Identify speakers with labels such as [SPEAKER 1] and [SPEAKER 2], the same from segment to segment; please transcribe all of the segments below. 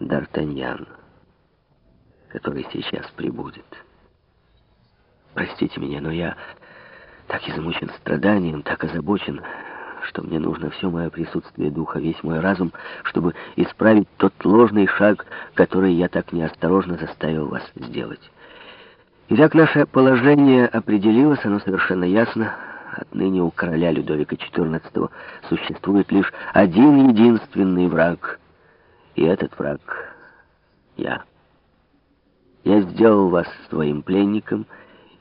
[SPEAKER 1] Д'Артаньян, который сейчас прибудет. Простите меня, но я так измучен страданием, так озабочен, что мне нужно все мое присутствие духа, весь мой разум, чтобы исправить тот ложный шаг, который я так неосторожно заставил вас сделать. Итак, наше положение определилось, оно совершенно ясно. Отныне у короля Людовика XIV существует лишь один единственный враг, и этот враг — я. Я сделал вас своим пленником,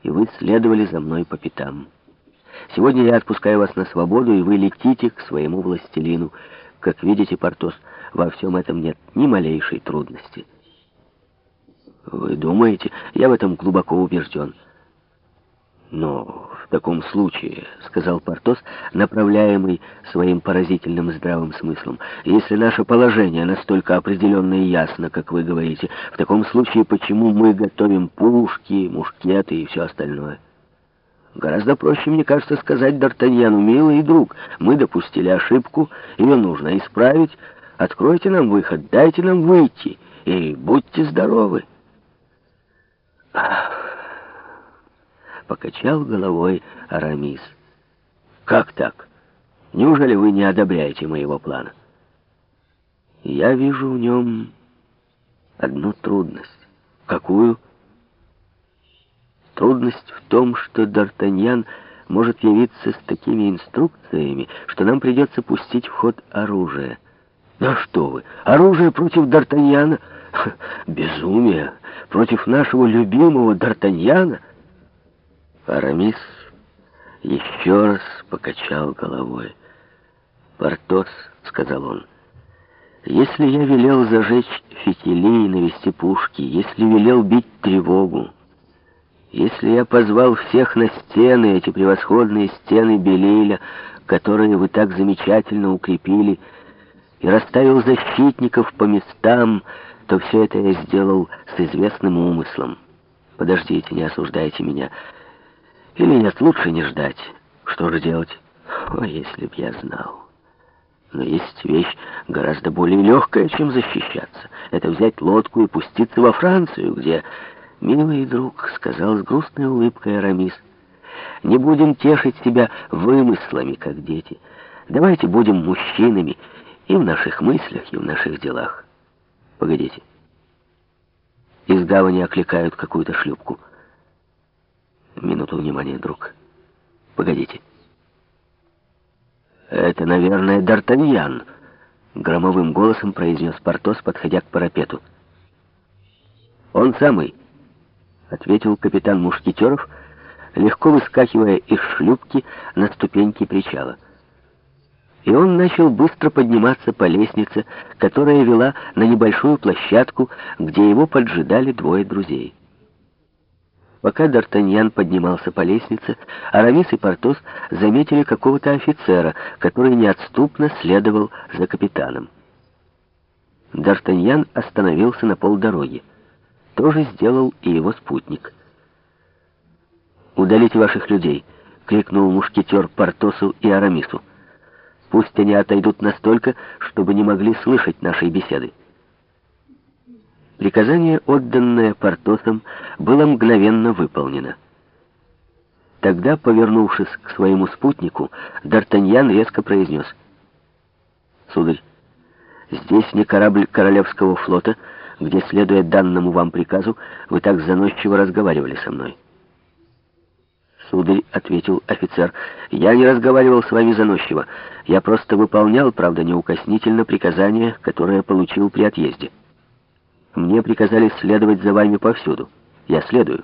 [SPEAKER 1] и вы следовали за мной по пятам. Сегодня я отпускаю вас на свободу, и вы летите к своему властелину. Как видите, Портос, во всем этом нет ни малейшей трудности. Вы думаете, я в этом глубоко убежден. Но в таком случае, сказал Портос, направляемый своим поразительным здравым смыслом, если наше положение настолько определенно и ясно, как вы говорите, в таком случае почему мы готовим пушки, мушкеты и все остальное? Гораздо проще, мне кажется, сказать Д'Артаньяну, милый друг, мы допустили ошибку, ее нужно исправить. Откройте нам выход, дайте нам выйти, и будьте здоровы. Покачал головой Арамис. Как так? Неужели вы не одобряете моего плана? Я вижу в нем одну трудность. Какую? Трудность в том, что Д'Артаньян может явиться с такими инструкциями, что нам придется пустить в ход оружие. Да что вы, оружие против Д'Артаньяна? Безумие! Против нашего любимого Д'Артаньяна? Арамис еще раз покачал головой. «Портос», — сказал он, — «если я велел зажечь фитили и навести пушки, если велел бить тревогу, если я позвал всех на стены, эти превосходные стены Белиля, которые вы так замечательно укрепили, и расставил защитников по местам, то все это я сделал с известным умыслом. Подождите, не осуждайте меня. Или нет, лучше не ждать. Что же делать? О, если б я знал. Но есть вещь гораздо более легкая, чем защищаться. Это взять лодку и пуститься во Францию, где «Милый друг», — сказал с грустной улыбкой Арамис, — «не будем тешить себя вымыслами, как дети. Давайте будем мужчинами и в наших мыслях, и в наших делах. Погодите». Из гавани окликают какую-то шлюпку. Минуту внимания, друг. Погодите. «Это, наверное, Д'Артаньян», — громовым голосом произнес Портос, подходя к парапету. «Он самый». — ответил капитан Мушкетеров, легко выскакивая из шлюпки на ступеньки причала. И он начал быстро подниматься по лестнице, которая вела на небольшую площадку, где его поджидали двое друзей. Пока Д'Артаньян поднимался по лестнице, Арамис и Портос заметили какого-то офицера, который неотступно следовал за капитаном. Д'Артаньян остановился на полдороги. То же сделал и его спутник. «Удалите ваших людей!» — крикнул мушкетер Портосу и Арамису. «Пусть они отойдут настолько, чтобы не могли слышать нашей беседы». Приказание, отданное Портосом, было мгновенно выполнено. Тогда, повернувшись к своему спутнику, Д'Артаньян резко произнес. «Сударь, здесь не корабль Королевского флота, где, следуя данному вам приказу, вы так заносчиво разговаривали со мной». «Сударь», — ответил офицер, — «я не разговаривал с вами заносчиво. Я просто выполнял, правда, неукоснительно приказание, которое получил при отъезде. Мне приказали следовать за вами повсюду. Я следую.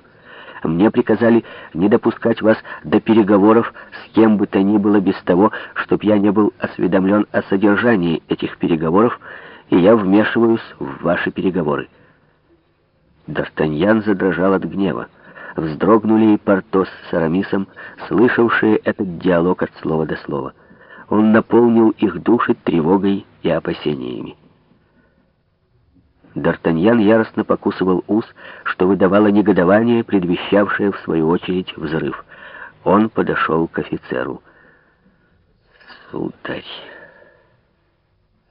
[SPEAKER 1] Мне приказали не допускать вас до переговоров с кем бы то ни было без того, чтоб я не был осведомлен о содержании этих переговоров и я вмешиваюсь в ваши переговоры». Д'Артаньян задрожал от гнева. Вздрогнули и Портос с Арамисом, слышавшие этот диалог от слова до слова. Он наполнил их души тревогой и опасениями. Д'Артаньян яростно покусывал ус, что выдавало негодование, предвещавшее, в свою очередь, взрыв. Он подошел к офицеру. «Сударь!»